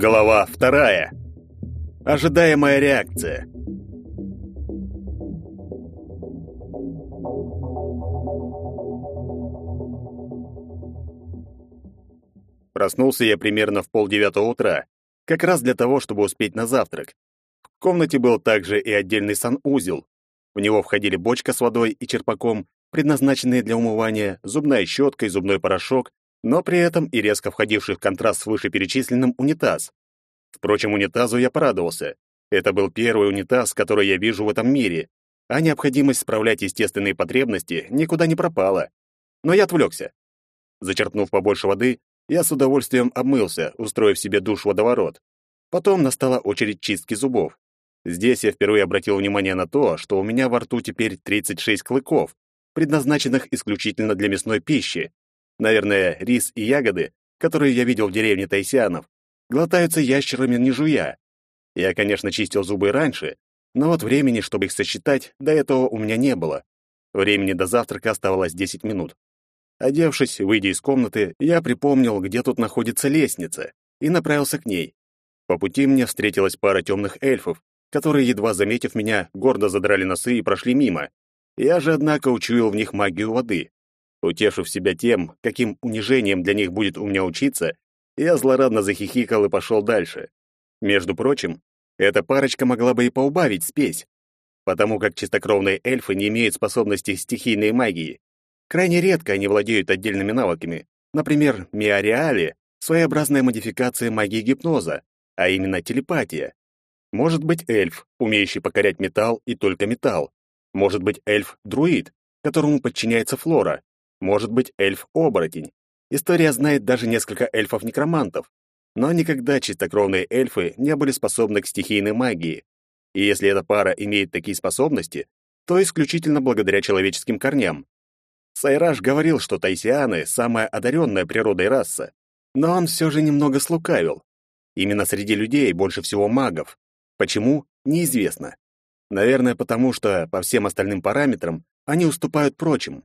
Глава вторая. Ожидаемая реакция. Проснулся я примерно в полдевятого утра, как раз для того, чтобы успеть на завтрак. В комнате был также и отдельный санузел. В него входили бочка с водой и черпаком, предназначенные для умывания, зубная щетка и зубной порошок, но при этом и резко входивший в контраст с вышеперечисленным унитаз. Впрочем, унитазу я порадовался. Это был первый унитаз, который я вижу в этом мире, а необходимость справлять естественные потребности никуда не пропала. Но я отвлекся. Зачерпнув побольше воды, я с удовольствием обмылся, устроив себе душ-водоворот. Потом настала очередь чистки зубов. Здесь я впервые обратил внимание на то, что у меня во рту теперь 36 клыков, предназначенных исключительно для мясной пищи. Наверное, рис и ягоды, которые я видел в деревне тайсианов, глотаются ящерами не жуя. Я, конечно, чистил зубы раньше, но вот времени, чтобы их сосчитать, до этого у меня не было. Времени до завтрака оставалось 10 минут. Одевшись, выйдя из комнаты, я припомнил, где тут находится лестница, и направился к ней. По пути мне встретилась пара темных эльфов, которые, едва заметив меня, гордо задрали носы и прошли мимо. Я же, однако, учуял в них магию воды. Утешив себя тем, каким унижением для них будет у меня учиться, я злорадно захихикал и пошел дальше. Между прочим, эта парочка могла бы и поубавить спесь, потому как чистокровные эльфы не имеют способности стихийной магии. Крайне редко они владеют отдельными навыками. Например, Миариали — своеобразная модификация магии гипноза, а именно телепатия. Может быть эльф, умеющий покорять металл и только металл. Может быть эльф-друид, которому подчиняется флора. Может быть эльф-оборотень. История знает даже несколько эльфов-некромантов. Но никогда чистокровные эльфы не были способны к стихийной магии. И если эта пара имеет такие способности, то исключительно благодаря человеческим корням. Сайраж говорил, что тайсианы — самая одаренная природой раса, но он все же немного слукавил. Именно среди людей больше всего магов. Почему? Неизвестно. Наверное, потому что по всем остальным параметрам они уступают прочим.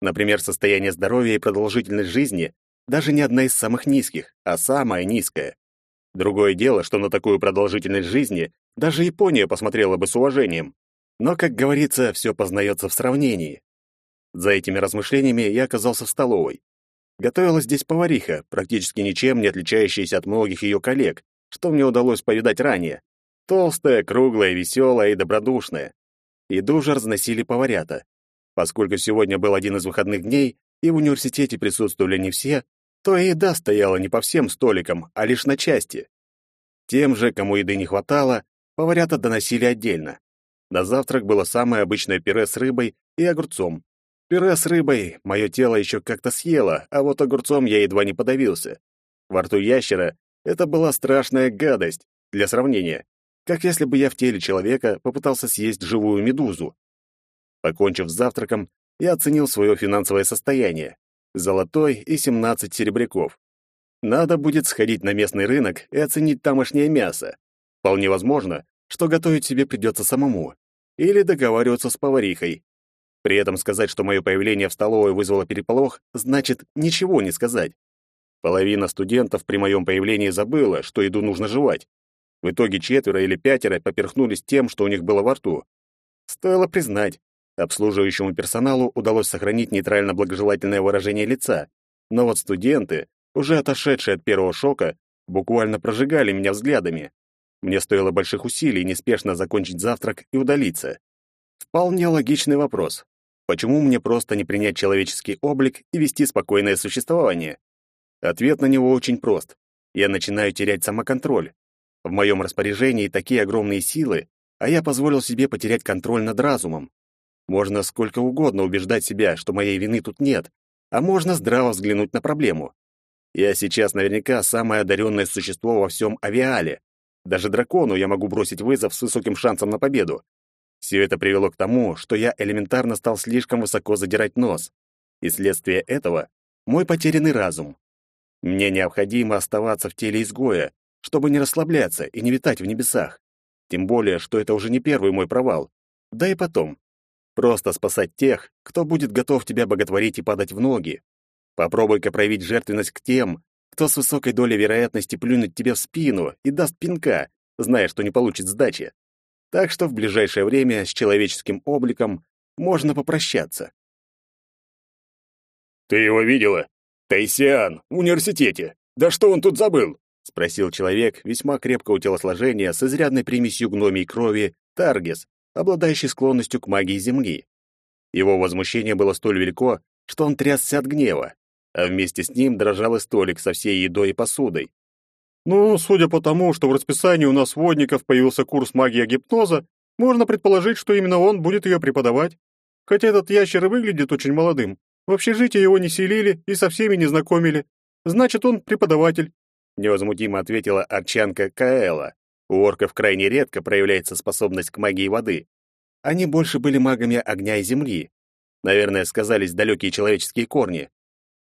Например, состояние здоровья и продолжительность жизни даже не одна из самых низких, а самая низкая. Другое дело, что на такую продолжительность жизни даже Япония посмотрела бы с уважением. Но, как говорится, все познается в сравнении. За этими размышлениями я оказался в столовой. Готовила здесь повариха, практически ничем не отличающаяся от многих ее коллег, что мне удалось повидать ранее. Толстая, круглая, веселая и добродушная. Еду же разносили поварята. Поскольку сегодня был один из выходных дней, и в университете присутствовали не все, то еда стояла не по всем столикам, а лишь на части. Тем же, кому еды не хватало, поварята доносили отдельно. На завтрак было самое обычное пюре с рыбой и огурцом. Пюре с рыбой мое тело еще как-то съело, а вот огурцом я едва не подавился. Во рту ящера это была страшная гадость, для сравнения, как если бы я в теле человека попытался съесть живую медузу. Покончив с завтраком, я оценил свое финансовое состояние. Золотой и 17 серебряков. Надо будет сходить на местный рынок и оценить тамошнее мясо. Вполне возможно, что готовить себе придется самому. Или договариваться с поварихой. При этом сказать, что мое появление в столовой вызвало переполох, значит ничего не сказать. Половина студентов при моем появлении забыла, что еду нужно жевать. В итоге четверо или пятеро поперхнулись тем, что у них было во рту. Стоило признать, Обслуживающему персоналу удалось сохранить нейтрально-благожелательное выражение лица, но вот студенты, уже отошедшие от первого шока, буквально прожигали меня взглядами. Мне стоило больших усилий неспешно закончить завтрак и удалиться. Вполне логичный вопрос. Почему мне просто не принять человеческий облик и вести спокойное существование? Ответ на него очень прост. Я начинаю терять самоконтроль. В моем распоряжении такие огромные силы, а я позволил себе потерять контроль над разумом. Можно сколько угодно убеждать себя, что моей вины тут нет, а можно здраво взглянуть на проблему. Я сейчас наверняка самое одаренное существо во всем авиале. Даже дракону я могу бросить вызов с высоким шансом на победу. Все это привело к тому, что я элементарно стал слишком высоко задирать нос. И следствие этого — мой потерянный разум. Мне необходимо оставаться в теле изгоя, чтобы не расслабляться и не витать в небесах. Тем более, что это уже не первый мой провал. Да и потом, Просто спасать тех, кто будет готов тебя боготворить и падать в ноги. Попробуй-ка проявить жертвенность к тем, кто с высокой долей вероятности плюнет тебе в спину и даст пинка, зная, что не получит сдачи. Так что в ближайшее время с человеческим обликом можно попрощаться. «Ты его видела? Тайсиан, в университете. Да что он тут забыл?» — спросил человек весьма крепкого телосложения с изрядной примесью гномий крови Таргес, обладающий склонностью к магии Земли. Его возмущение было столь велико, что он трясся от гнева, а вместе с ним дрожал и столик со всей едой и посудой. Ну, судя по тому, что в расписании у нас водников появился курс магии гипноза, можно предположить, что именно он будет ее преподавать. Хотя этот ящер выглядит очень молодым. В общежитии его не селили и со всеми не знакомили. Значит, он преподаватель. Невозмутимо ответила арчанка Каэла. У орков крайне редко проявляется способность к магии воды. Они больше были магами огня и земли. Наверное, сказались далекие человеческие корни.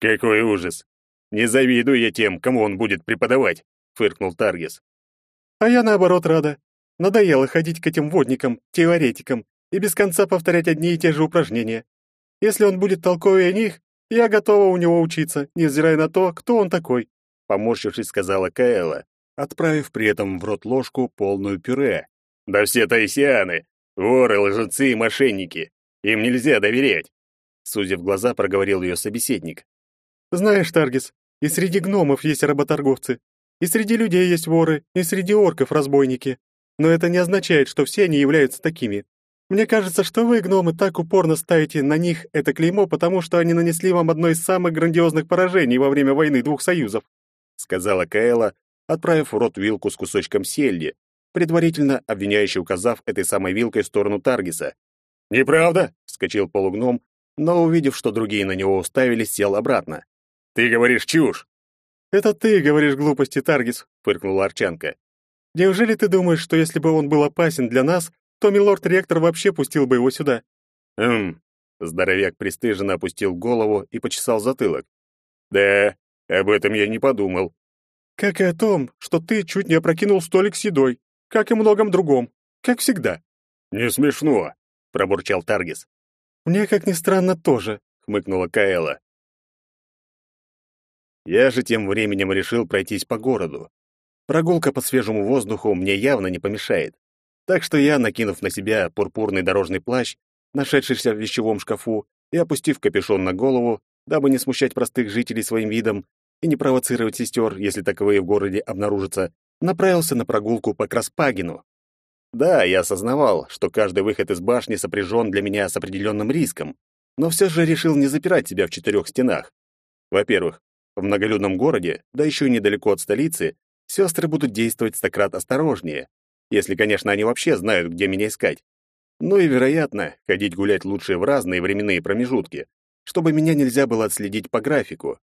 «Какой ужас! Не завидую я тем, кому он будет преподавать фыркнул Таргис. А я наоборот рада. Надоело ходить к этим водникам, теоретикам и без конца повторять одни и те же упражнения. Если он будет толковее них, я готова у него учиться, невзирая на то, кто он такой, поморщившись, сказала Каэла, отправив при этом в рот ложку полную пюре. Да все таисианы, воры, лжецы и мошенники. Им нельзя доверять. Сузив глаза, проговорил ее собеседник. Знаешь, Таргис, и среди гномов есть работорговцы. И среди людей есть воры, и среди орков разбойники. Но это не означает, что все они являются такими. Мне кажется, что вы, гномы, так упорно ставите на них это клеймо, потому что они нанесли вам одно из самых грандиозных поражений во время войны двух союзов», — сказала Каэла, отправив в рот вилку с кусочком сельди, предварительно обвиняющий указав этой самой вилкой в сторону Таргиса. «Неправда!» — вскочил полугном, но, увидев, что другие на него уставились, сел обратно. «Ты говоришь чушь! «Это ты говоришь глупости, Таргис», — фыркнула Арчанка. «Неужели ты думаешь, что если бы он был опасен для нас, то милорд-ректор вообще пустил бы его сюда?» «Хм...» — здоровяк пристыженно опустил голову и почесал затылок. «Да, об этом я не подумал». «Как и о том, что ты чуть не опрокинул столик с едой, как и многом другом, как всегда». «Не смешно», — пробурчал Таргис. «Мне, как ни странно, тоже», — хмыкнула Каэла. Я же тем временем решил пройтись по городу. Прогулка по свежему воздуху мне явно не помешает. Так что я, накинув на себя пурпурный дорожный плащ, нашедшийся в вещевом шкафу, и опустив капюшон на голову, дабы не смущать простых жителей своим видом и не провоцировать сестер, если таковые в городе обнаружатся, направился на прогулку по Краспагину. Да, я осознавал, что каждый выход из башни сопряжен для меня с определенным риском, но все же решил не запирать себя в четырех стенах. Во-первых, в многолюдном городе, да еще и недалеко от столицы, сестры будут действовать стократ осторожнее, если, конечно, они вообще знают, где меня искать. Ну и, вероятно, ходить гулять лучше в разные временные промежутки, чтобы меня нельзя было отследить по графику.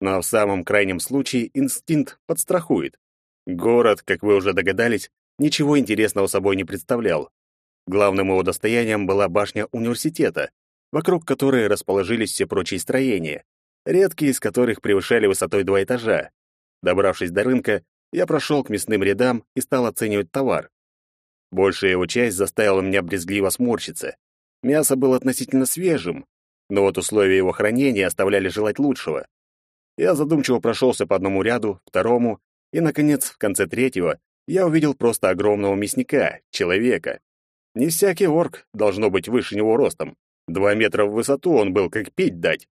Но в самом крайнем случае инстинкт подстрахует. Город, как вы уже догадались, ничего интересного собой не представлял. Главным его достоянием была башня университета, вокруг которой расположились все прочие строения редкие из которых превышали высотой два этажа. Добравшись до рынка, я прошел к мясным рядам и стал оценивать товар. Большая его часть заставила меня брезгливо сморщиться. Мясо было относительно свежим, но вот условия его хранения оставляли желать лучшего. Я задумчиво прошелся по одному ряду, второму, и, наконец, в конце третьего я увидел просто огромного мясника, человека. Не всякий орк должно быть выше него ростом. Два метра в высоту он был, как пить дать.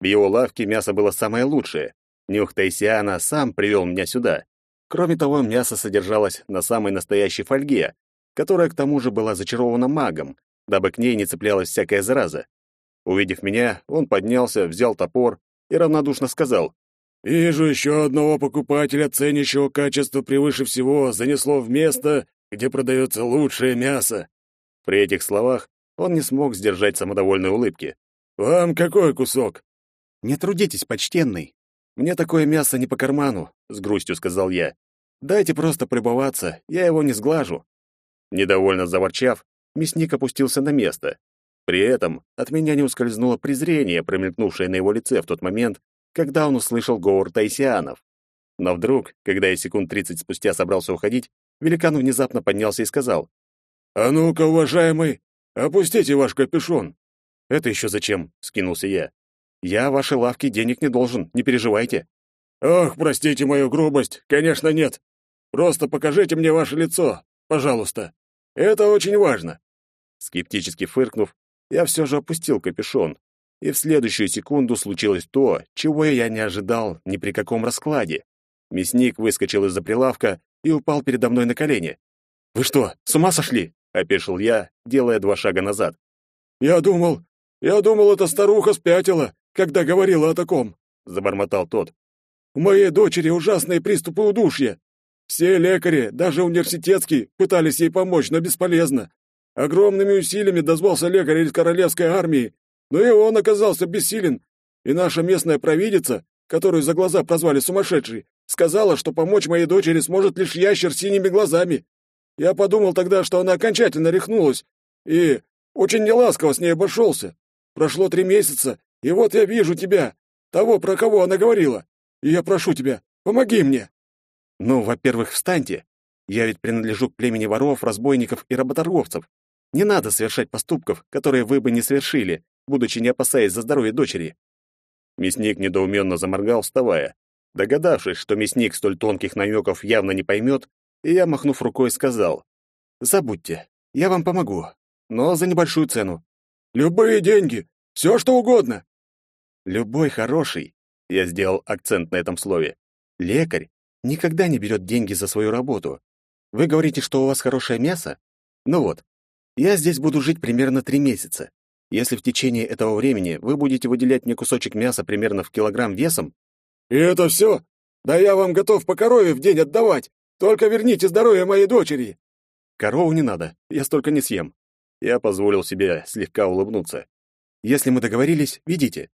В его лавке мясо было самое лучшее. Нюх Тайсиана сам привел меня сюда. Кроме того, мясо содержалось на самой настоящей фольге, которая к тому же была зачарована магом, дабы к ней не цеплялась всякая зараза. Увидев меня, он поднялся, взял топор и равнодушно сказал, «Вижу еще одного покупателя, ценящего качество превыше всего, занесло в место, где продается лучшее мясо». При этих словах он не смог сдержать самодовольной улыбки. «Вам какой кусок?» «Не трудитесь, почтенный. Мне такое мясо не по карману», — с грустью сказал я. «Дайте просто прибываться, я его не сглажу». Недовольно заворчав, мясник опустился на место. При этом от меня не ускользнуло презрение, промелькнувшее на его лице в тот момент, когда он услышал говор тайсианов. Но вдруг, когда я секунд тридцать спустя собрался уходить, великан внезапно поднялся и сказал. «А ну-ка, уважаемый, опустите ваш капюшон». «Это еще зачем?» — скинулся я. «Я вашей лавке денег не должен, не переживайте». «Ох, простите мою грубость, конечно, нет. Просто покажите мне ваше лицо, пожалуйста. Это очень важно». Скептически фыркнув, я все же опустил капюшон, и в следующую секунду случилось то, чего я не ожидал ни при каком раскладе. Мясник выскочил из-за прилавка и упал передо мной на колени. «Вы что, с ума сошли?» — опешил я, делая два шага назад. «Я думал, я думал, эта старуха спятила, когда говорила о таком», — забормотал тот. «У моей дочери ужасные приступы удушья. Все лекари, даже университетские, пытались ей помочь, но бесполезно. Огромными усилиями дозвался лекарь из королевской армии, но и он оказался бессилен. И наша местная провидица, которую за глаза прозвали сумасшедшей, сказала, что помочь моей дочери сможет лишь ящер с синими глазами. Я подумал тогда, что она окончательно рехнулась, и очень неласково с ней обошелся. Прошло три месяца, и вот я вижу тебя, того, про кого она говорила. И я прошу тебя, помоги мне. Ну, во-первых, встаньте. Я ведь принадлежу к племени воров, разбойников и работорговцев. Не надо совершать поступков, которые вы бы не совершили, будучи не опасаясь за здоровье дочери. Мясник недоуменно заморгал, вставая. Догадавшись, что мясник столь тонких намеков явно не поймет, я, махнув рукой, сказал, «Забудьте, я вам помогу, но за небольшую цену». «Любые деньги, все что угодно». «Любой хороший», — я сделал акцент на этом слове, «лекарь никогда не берет деньги за свою работу. Вы говорите, что у вас хорошее мясо? Ну вот, я здесь буду жить примерно три месяца. Если в течение этого времени вы будете выделять мне кусочек мяса примерно в килограмм весом, «И это все? Да я вам готов по корове в день отдавать. Только верните здоровье моей дочери!» «Корову не надо, я столько не съем». Я позволил себе слегка улыбнуться. «Если мы договорились, ведите».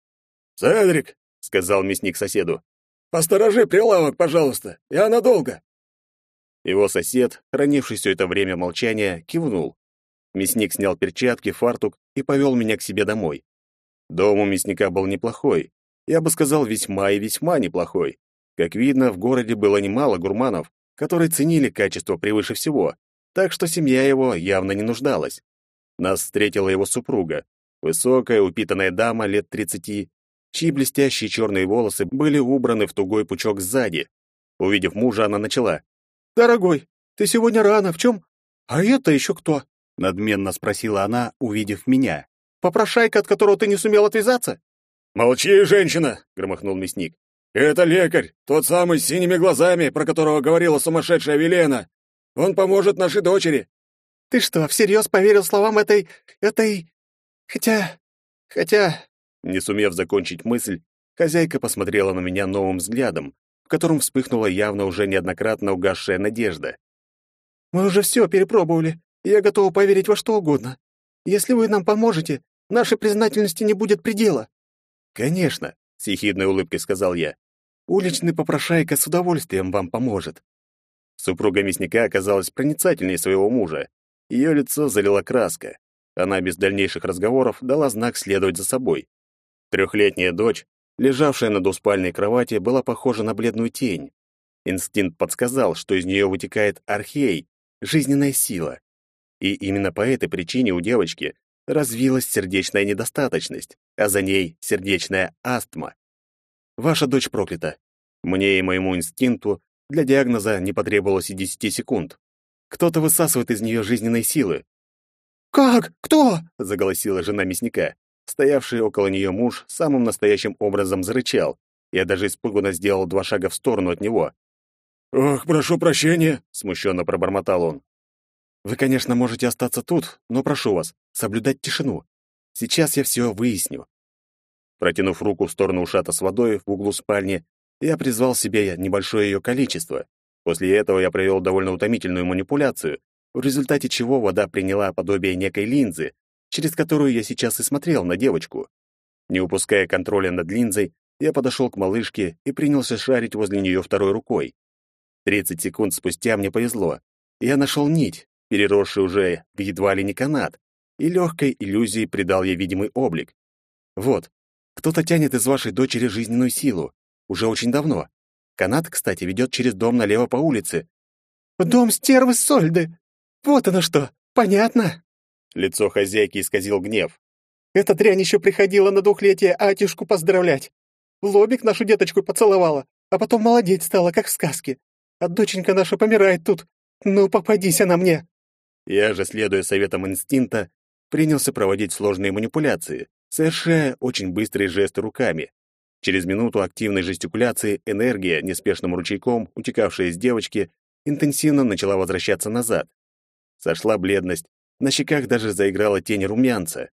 «Седрик», — сказал мясник соседу, — «посторожи прилавок, пожалуйста, я надолго». Его сосед, хранивший все это время молчания, кивнул. Мясник снял перчатки, фартук и повел меня к себе домой. Дом у мясника был неплохой, я бы сказал, весьма и весьма неплохой. Как видно, в городе было немало гурманов, которые ценили качество превыше всего, так что семья его явно не нуждалась. Нас встретила его супруга, высокая, упитанная дама лет тридцати, чьи блестящие черные волосы были убраны в тугой пучок сзади. Увидев мужа, она начала. «Дорогой, ты сегодня рано, в чем? А это еще кто?» Надменно спросила она, увидев меня. «Попрошайка, от которого ты не сумел отвязаться?» «Молчи, женщина!» — громыхнул мясник. «Это лекарь, тот самый с синими глазами, про которого говорила сумасшедшая Велена. Он поможет нашей дочери». «Ты что, всерьез поверил словам этой... этой... хотя... хотя...» Не сумев закончить мысль, хозяйка посмотрела на меня новым взглядом, в котором вспыхнула явно уже неоднократно угасшая надежда. «Мы уже все перепробовали, я готова поверить во что угодно. Если вы нам поможете, нашей признательности не будет предела». «Конечно», — с ехидной улыбкой сказал я. «Уличный попрошайка с удовольствием вам поможет». Супруга мясника оказалась проницательнее своего мужа. Ее лицо залила краска. Она без дальнейших разговоров дала знак следовать за собой. Трехлетняя дочь, лежавшая на двуспальной кровати, была похожа на бледную тень. Инстинкт подсказал, что из нее вытекает архей, жизненная сила. И именно по этой причине у девочки развилась сердечная недостаточность, а за ней сердечная астма. Ваша дочь проклята. Мне и моему инстинкту для диагноза не потребовалось и десяти секунд. Кто-то высасывает из нее жизненные силы. «Как? Кто?» — заголосила жена мясника. Стоявший около нее муж самым настоящим образом зарычал. Я даже испуганно сделал два шага в сторону от него. «Ох, прошу прощения!» — смущенно пробормотал он. Вы, конечно, можете остаться тут, но прошу вас, соблюдать тишину. Сейчас я все выясню. Протянув руку в сторону ушата с водой в углу спальни, я призвал себе небольшое ее количество. После этого я провел довольно утомительную манипуляцию, в результате чего вода приняла подобие некой линзы, через которую я сейчас и смотрел на девочку. Не упуская контроля над линзой, я подошел к малышке и принялся шарить возле нее второй рукой. Тридцать секунд спустя мне повезло. Я нашел нить, переросший уже в едва ли не канат, и легкой иллюзией придал ей видимый облик. Вот, кто-то тянет из вашей дочери жизненную силу. Уже очень давно. Канат, кстати, ведет через дом налево по улице. «В дом стервы Сольды! Вот оно что! Понятно!» Лицо хозяйки исказил гнев. «Эта дрянь еще приходила на двухлетие Атюшку поздравлять. Лобик нашу деточку поцеловала, а потом молодеть стала, как в сказке. А доченька наша помирает тут. Ну, попадись она мне!» Я же, следуя советам инстинкта, принялся проводить сложные манипуляции, совершая очень быстрые жесты руками. Через минуту активной жестикуляции энергия, неспешным ручейком, утекавшая из девочки, интенсивно начала возвращаться назад. Сошла бледность, на щеках даже заиграла тень румянца.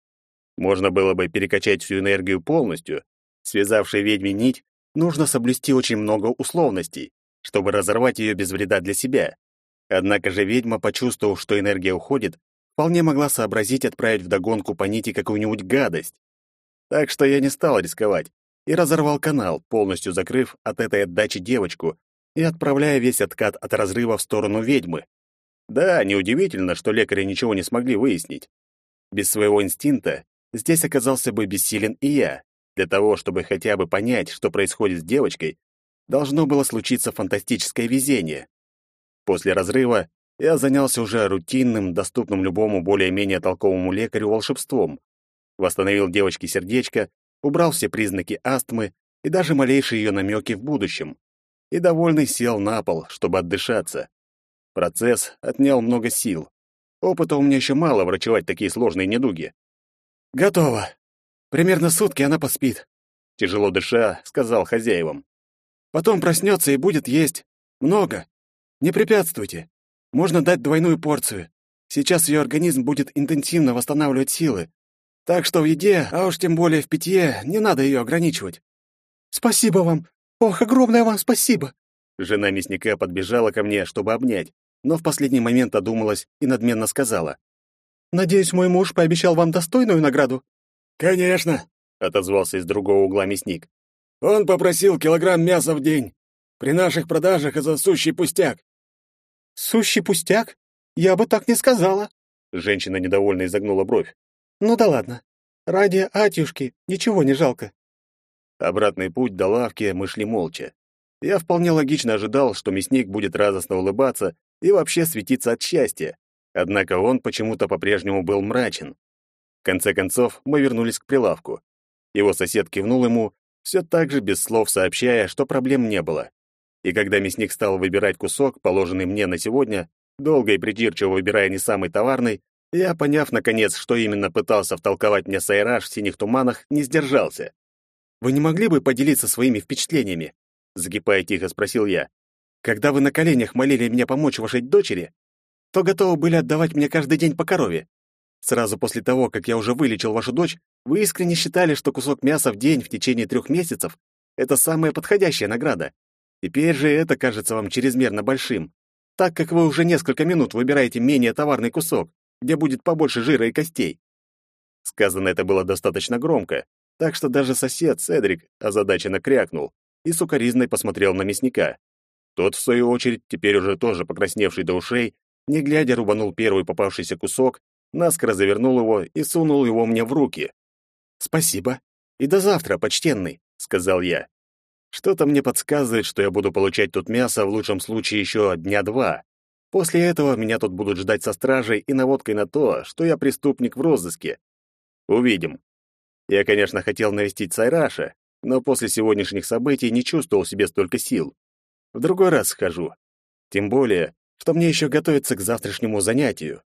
Можно было бы перекачать всю энергию полностью. Связавшей ведьме нить, нужно соблюсти очень много условностей, чтобы разорвать ее без вреда для себя. Однако же ведьма, почувствовав, что энергия уходит, вполне могла сообразить отправить вдогонку по нити какую-нибудь гадость. Так что я не стал рисковать и разорвал канал, полностью закрыв от этой отдачи девочку и отправляя весь откат от разрыва в сторону ведьмы. Да, неудивительно, что лекари ничего не смогли выяснить. Без своего инстинкта здесь оказался бы бессилен и я. Для того, чтобы хотя бы понять, что происходит с девочкой, должно было случиться фантастическое везение. После разрыва я занялся уже рутинным, доступным любому более-менее толковому лекарю волшебством. Восстановил девочке сердечко, убрал все признаки астмы и даже малейшие ее намеки в будущем. И довольный сел на пол, чтобы отдышаться. Процесс отнял много сил. Опыта у меня еще мало врачевать такие сложные недуги. «Готово. Примерно сутки она поспит», — тяжело дыша, сказал хозяевам. «Потом проснется и будет есть. Много. Не препятствуйте. Можно дать двойную порцию. Сейчас ее организм будет интенсивно восстанавливать силы. Так что в еде, а уж тем более в питье, не надо ее ограничивать». «Спасибо вам. Ох, огромное вам спасибо!» Жена мясника подбежала ко мне, чтобы обнять, но в последний момент одумалась и надменно сказала. «Надеюсь, мой муж пообещал вам достойную награду?» «Конечно», — отозвался из другого угла мясник. «Он попросил килограмм мяса в день. При наших продажах это сущий пустяк». «Сущий пустяк? Я бы так не сказала». Женщина недовольно изогнула бровь. «Ну да ладно. Ради Атюшки ничего не жалко». Обратный путь до лавки мы шли молча. Я вполне логично ожидал, что мясник будет радостно улыбаться и вообще светиться от счастья. Однако он почему-то по-прежнему был мрачен. В конце концов, мы вернулись к прилавку. Его сосед кивнул ему, все так же без слов сообщая, что проблем не было. И когда мясник стал выбирать кусок, положенный мне на сегодня, долго и придирчиво выбирая не самый товарный, я, поняв, наконец, что именно пытался втолковать мне Сайраж в синих туманах, не сдержался. «Вы не могли бы поделиться своими впечатлениями?» Закипая тихо спросил я. «Когда вы на коленях молили меня помочь вашей дочери, то готовы были отдавать мне каждый день по корове. Сразу после того, как я уже вылечил вашу дочь, вы искренне считали, что кусок мяса в день в течение трех месяцев — это самая подходящая награда. Теперь же это кажется вам чрезмерно большим, так как вы уже несколько минут выбираете менее товарный кусок, где будет побольше жира и костей. Сказано это было достаточно громко, так что даже сосед Седрик озадаченно крякнул и сукоризной посмотрел на мясника. Тот, в свою очередь, теперь уже тоже покрасневший до ушей, не глядя рубанул первый попавшийся кусок, наскоро завернул его и сунул его мне в руки. «Спасибо. И до завтра, почтенный», — сказал я. Что-то мне подсказывает, что я буду получать тут мясо в лучшем случае еще дня два. После этого меня тут будут ждать со стражей и наводкой на то, что я преступник в розыске. Увидим. Я, конечно, хотел навестить Сайраша, но после сегодняшних событий не чувствовал себе столько сил. В другой раз схожу. Тем более, что мне еще готовиться к завтрашнему занятию.